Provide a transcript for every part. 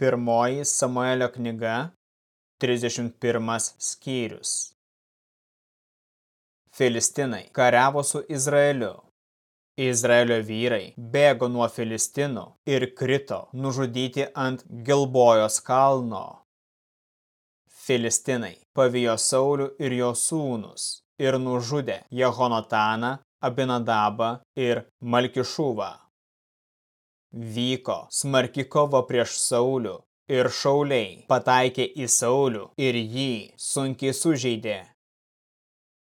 Pirmoji Samuelio knyga, 31 skyrius. Filistinai kariavo su Izraeliu. Izraelio vyrai bėgo nuo Filistinų ir krito nužudyti ant Gilbojos kalno. Filistinai pavijo Saulių ir jo sūnus ir nužudė Jehonataną, Abinadabą ir Malkišuvą vyko smarki kova prieš Saulių ir šauliai pataikė į Saulių ir jį sunkiai sužeidė.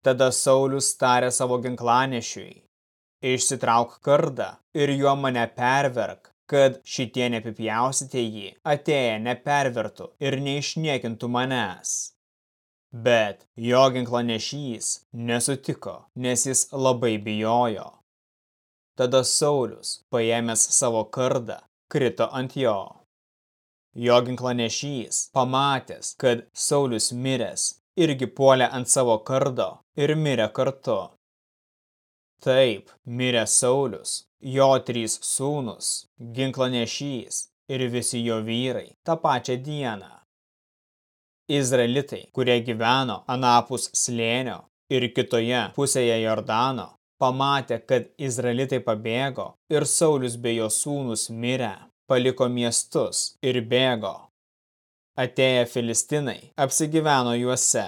Tada Saulius tarė savo ginklanešiui, išsitrauk kardą ir juo mane perverk, kad šitie nepipjausite jį, atėję nepervertų ir neišniekintų manęs. Bet jo ginklanešys nesutiko, nes jis labai bijojo. Tada Saulius, paėmęs savo kardą, krito ant jo. Jo ginklanešys, pamatęs, kad Saulius miręs, irgi puolė ant savo kardo ir mirė kartu. Taip, mirė Saulius, jo trys sūnus, ginklanešys ir visi jo vyrai tą pačią dieną. Izraelitai, kurie gyveno anapus slėnio ir kitoje pusėje Jordano, pamatė, kad Izraelitai pabėgo ir Saulius bei jo sūnus mirę, paliko miestus ir bėgo. Atėję Filistinai apsigyveno juose.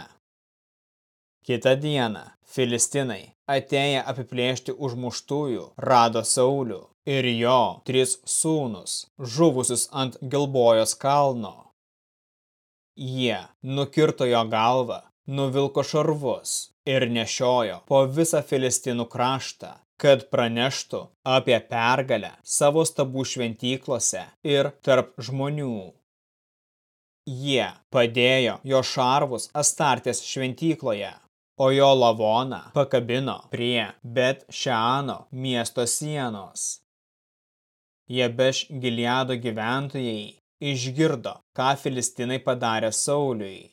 Kita diena Filistinai, atėję apiplėšti užmuštųjų, rado Saulių ir jo tris sūnus, žuvusius ant Gilbojos kalno. Jie nukirto jo galvą, nuvilko šarvus ir nešiojo po visą Filistinų kraštą, kad praneštų apie pergalę savo stabų šventyklose ir tarp žmonių. Jie padėjo jo šarvus Astartės šventykloje, o jo lavoną pakabino prie Bet Šeano miesto sienos. Jebeš Giliado gyventojai išgirdo, ką Filistinai padarė Sauliui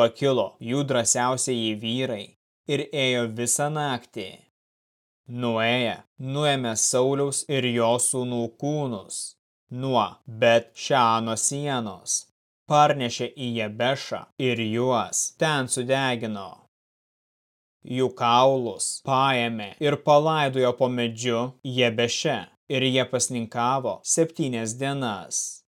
Pakilo jų drąsiausiai vyrai ir ėjo visą naktį. Nuėję, nuėmė Sauliaus ir jo sūnų kūnus nuo Bet Šano sienos, parnešė į Jebešą ir juos ten sudegino. Jų kaulus paėmė ir palaidojo po medžiu Jebeše ir jie pasninkavo septynias dienas.